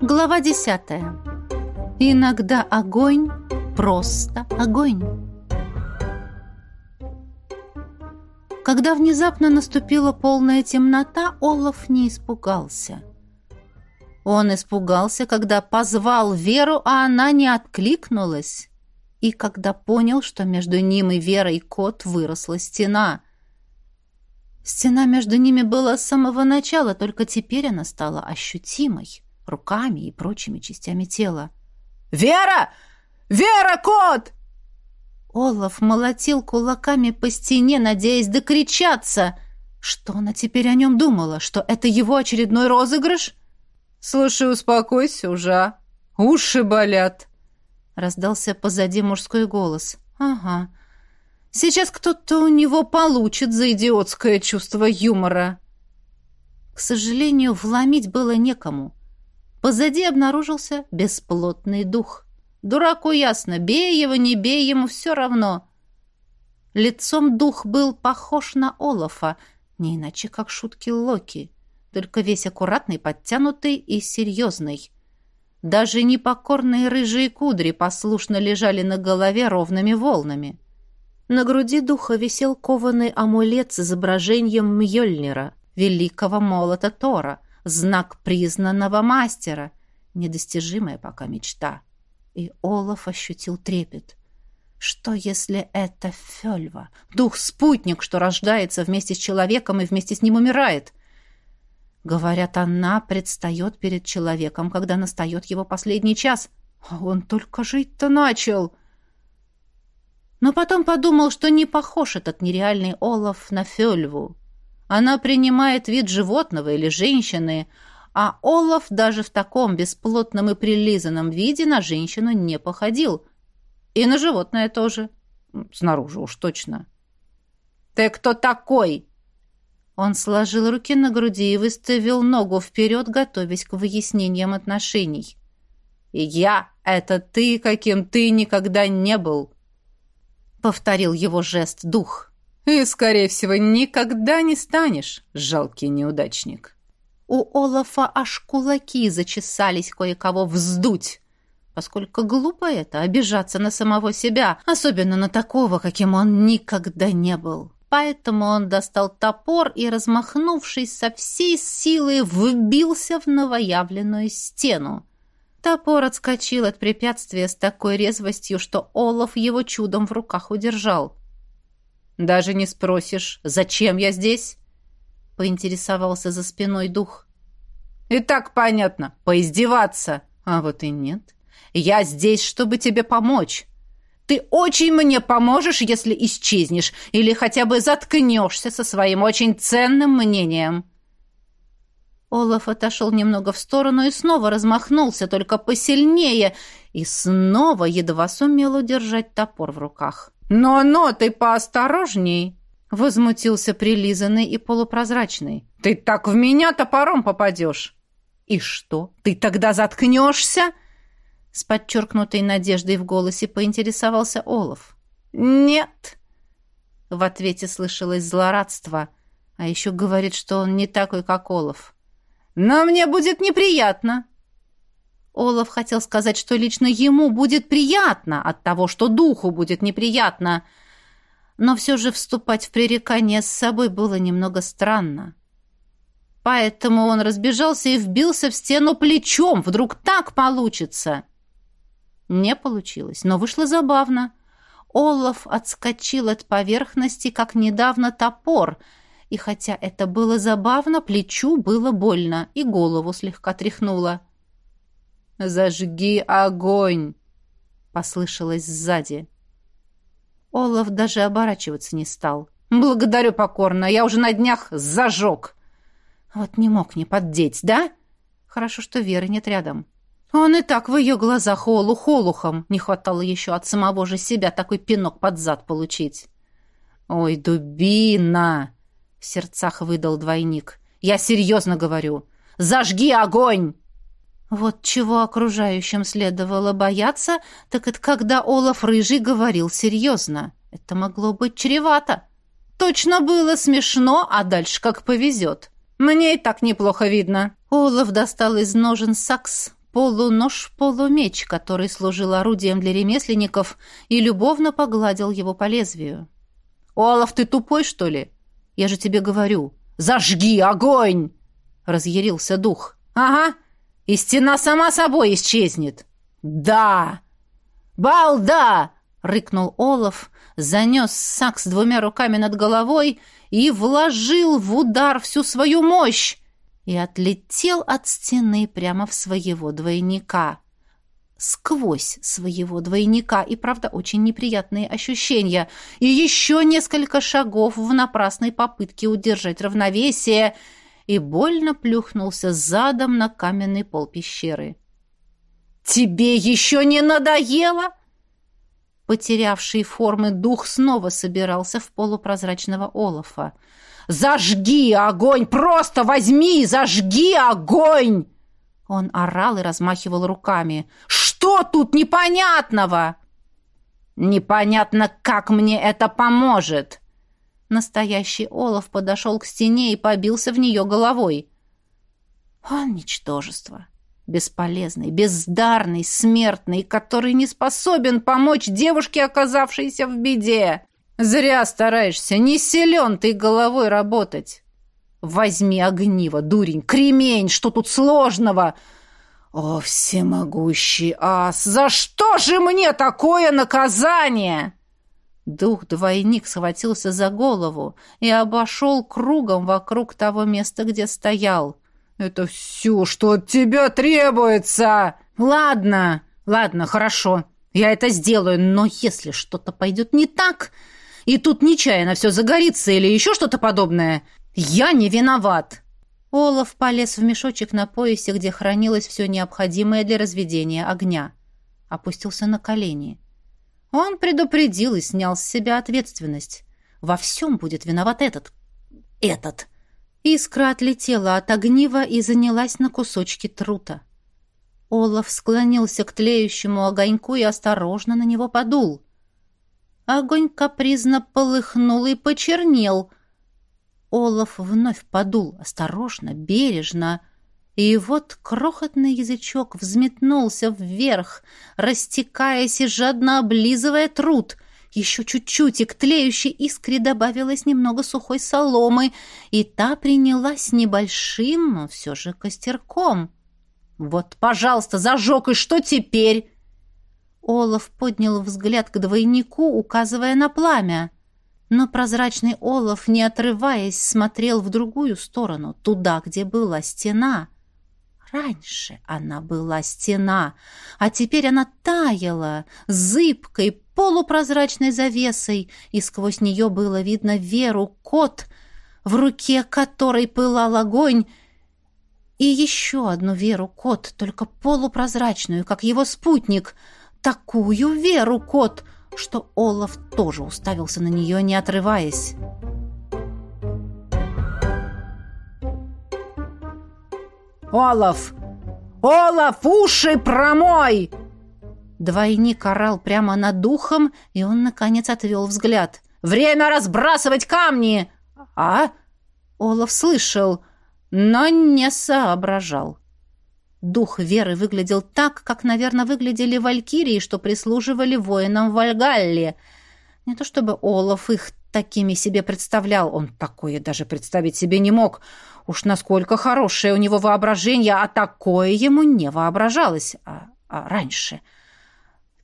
Глава десятая. Иногда огонь просто огонь. Когда внезапно наступила полная темнота, Олаф не испугался. Он испугался, когда позвал Веру, а она не откликнулась, и когда понял, что между ним и Верой кот выросла стена. Стена между ними была с самого начала, только теперь она стала ощутимой руками и прочими частями тела. «Вера! Вера, кот!» Олаф молотил кулаками по стене, надеясь докричаться. Что она теперь о нем думала? Что это его очередной розыгрыш? «Слушай, успокойся уже? Уши болят!» Раздался позади мужской голос. «Ага, Сейчас кто-то у него получит за идиотское чувство юмора. К сожалению, вломить было некому. Позади обнаружился бесплотный дух. Дураку ясно, бей его, не бей ему, все равно. Лицом дух был похож на Олафа, не иначе как шутки Локи, только весь аккуратный, подтянутый и серьезный. Даже непокорные рыжие кудри послушно лежали на голове ровными волнами. На груди духа висел кованый амулет с изображением Мьёльнира, великого молота Тора, знак признанного мастера, недостижимая пока мечта. И Олаф ощутил трепет. Что, если это Фёльва, дух-спутник, что рождается вместе с человеком и вместе с ним умирает? Говорят, она предстает перед человеком, когда настает его последний час. А он только жить-то начал но потом подумал, что не похож этот нереальный Олаф на Фёльву. Она принимает вид животного или женщины, а Олаф даже в таком бесплотном и прилизанном виде на женщину не походил. И на животное тоже. Снаружи уж точно. «Ты кто такой?» Он сложил руки на груди и выставил ногу вперед, готовясь к выяснениям отношений. «Я — это ты, каким ты никогда не был!» — повторил его жест дух. «И, скорее всего, никогда не станешь, жалкий неудачник». У Олафа аж кулаки зачесались кое-кого вздуть, поскольку глупо это — обижаться на самого себя, особенно на такого, каким он никогда не был. Поэтому он достал топор и, размахнувшись со всей силы, вбился в новоявленную стену. Топор отскочил от препятствия с такой резвостью, что Олаф его чудом в руках удержал. «Даже не спросишь, зачем я здесь?» — поинтересовался за спиной дух. «И так понятно, поиздеваться. А вот и нет. Я здесь, чтобы тебе помочь. Ты очень мне поможешь, если исчезнешь, или хотя бы заткнешься со своим очень ценным мнением». Олаф отошел немного в сторону и снова размахнулся, только посильнее, и снова едва сумел удержать топор в руках. «Но-но, ты поосторожней!» — возмутился прилизанный и полупрозрачный. «Ты так в меня топором попадешь!» «И что, ты тогда заткнешься?» С подчеркнутой надеждой в голосе поинтересовался Олаф. «Нет!» В ответе слышалось злорадство, а еще говорит, что он не такой, как Олаф. Но мне будет неприятно. Олаф хотел сказать, что лично ему будет приятно от того, что духу будет неприятно. Но все же вступать в пререкание с собой было немного странно. Поэтому он разбежался и вбился в стену плечом. Вдруг так получится. Не получилось, но вышло забавно. Олаф отскочил от поверхности, как недавно топор — и хотя это было забавно, плечу было больно, и голову слегка тряхнуло. «Зажги огонь!» — послышалось сзади. Олаф даже оборачиваться не стал. «Благодарю покорно, я уже на днях зажег!» Вот не мог не поддеть, да? Хорошо, что Веры нет рядом. Он и так в ее глазах олух-олухом. Не хватало еще от самого же себя такой пинок под зад получить. «Ой, дубина!» В сердцах выдал двойник. «Я серьезно говорю! Зажги огонь!» Вот чего окружающим следовало бояться, так это когда Олаф Рыжий говорил серьезно. Это могло быть чревато. Точно было смешно, а дальше как повезет. Мне и так неплохо видно. Олаф достал из ножен сакс, полунож-полумеч, который служил орудием для ремесленников, и любовно погладил его по лезвию. «Олаф, ты тупой, что ли? Я же тебе говорю. Зажги огонь!» — разъярился дух. «Ага, и стена сама собой исчезнет». «Да!» «Балда!» — рыкнул Олаф, занес сак с двумя руками над головой и вложил в удар всю свою мощь и отлетел от стены прямо в своего двойника. Сквозь своего двойника, и, правда, очень неприятные ощущения, и еще несколько шагов в напрасной попытке удержать равновесие, и больно плюхнулся задом на каменный пол пещеры. «Тебе еще не надоело?» Потерявший формы дух снова собирался в полупрозрачного олофа. «Зажги огонь! Просто возьми! Зажги огонь!» Он орал и размахивал руками. «Что тут непонятного?» «Непонятно, как мне это поможет!» Настоящий Олаф подошел к стене и побился в нее головой. «Он ничтожество!» бесполезный, бездарный, смертный, который не способен помочь девушке, оказавшейся в беде. Зря стараешься, не силен ты головой работать. Возьми огниво, дурень, кремень, что тут сложного? О, всемогущий ас, за что же мне такое наказание? Дух-двойник схватился за голову и обошел кругом вокруг того места, где стоял. «Это все, что от тебя требуется!» «Ладно, ладно, хорошо, я это сделаю, но если что-то пойдет не так, и тут нечаянно все загорится или еще что-то подобное, я не виноват!» Олаф полез в мешочек на поясе, где хранилось все необходимое для разведения огня. Опустился на колени. Он предупредил и снял с себя ответственность. Во всем будет виноват этот... этот... Искра отлетела от огнива и занялась на кусочки трута. Олаф склонился к тлеющему огоньку и осторожно на него подул. Огонь капризно полыхнул и почернел. Олаф вновь подул, осторожно, бережно, и вот крохотный язычок взметнулся вверх, растекаясь и жадно облизывая труд — еще чуть-чуть, и к тлеющей искре добавилось немного сухой соломы, и та принялась небольшим, но все же костерком. «Вот, пожалуйста, зажег, и что теперь?» Олаф поднял взгляд к двойнику, указывая на пламя. Но прозрачный Олаф, не отрываясь, смотрел в другую сторону, туда, где была стена. Раньше она была стена, а теперь она таяла, зыбкой, полупрозрачной завесой, и сквозь нее было видно Веру, кот, в руке которой пылал огонь, и еще одну Веру, кот, только полупрозрачную, как его спутник, такую Веру, кот, что Олаф тоже уставился на нее, не отрываясь. «Олаф! Олаф, уши промой!» Двойник орал прямо над духом, и он, наконец, отвел взгляд. «Время разбрасывать камни!» «А?» Олаф слышал, но не соображал. Дух Веры выглядел так, как, наверное, выглядели валькирии, что прислуживали воинам в Вальгалле. Не то чтобы Олаф их такими себе представлял, он такое даже представить себе не мог. Уж насколько хорошее у него воображение, а такое ему не воображалось, а, а раньше —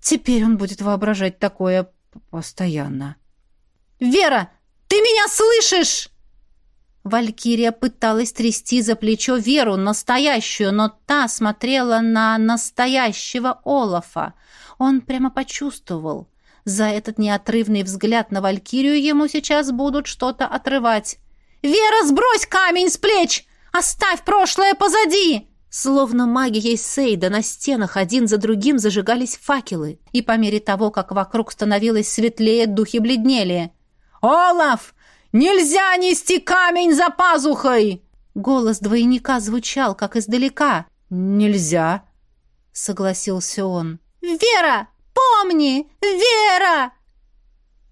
Теперь он будет воображать такое постоянно. «Вера, ты меня слышишь?» Валькирия пыталась трясти за плечо Веру, настоящую, но та смотрела на настоящего Олафа. Он прямо почувствовал. За этот неотрывный взгляд на Валькирию ему сейчас будут что-то отрывать. «Вера, сбрось камень с плеч! Оставь прошлое позади!» Словно магией Сейда на стенах один за другим зажигались факелы, и по мере того, как вокруг становилось светлее, духи бледнели. «Олаф! Нельзя нести камень за пазухой!» Голос двойника звучал, как издалека. «Нельзя!» — согласился он. «Вера! Помни! Вера!»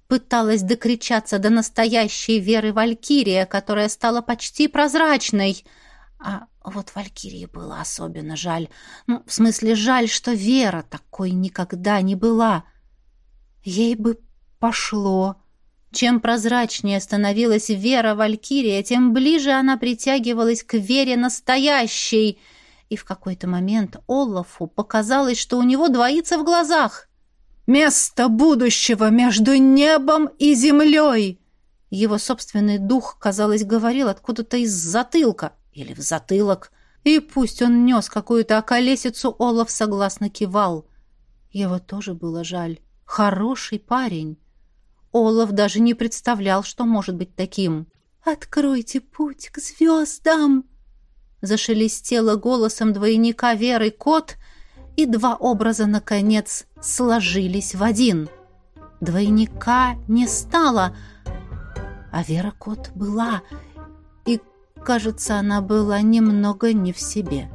Пыталась докричаться до настоящей Веры Валькирия, которая стала почти прозрачной — а вот Валькирии было особенно жаль. Ну, в смысле, жаль, что Вера такой никогда не была. Ей бы пошло. Чем прозрачнее становилась Вера Валькирия, тем ближе она притягивалась к Вере настоящей. И в какой-то момент Олафу показалось, что у него двоится в глазах. «Место будущего между небом и землей!» Его собственный дух, казалось, говорил откуда-то из затылка или в затылок. И пусть он нес какую-то околесицу, Олаф согласно кивал. Его тоже было жаль. Хороший парень. Олаф даже не представлял, что может быть таким. «Откройте путь к звездам!» Зашелестело голосом двойника Веры кот, и два образа, наконец, сложились в один. Двойника не стало, а Вера кот была, и, кажется, она была немного не в себе.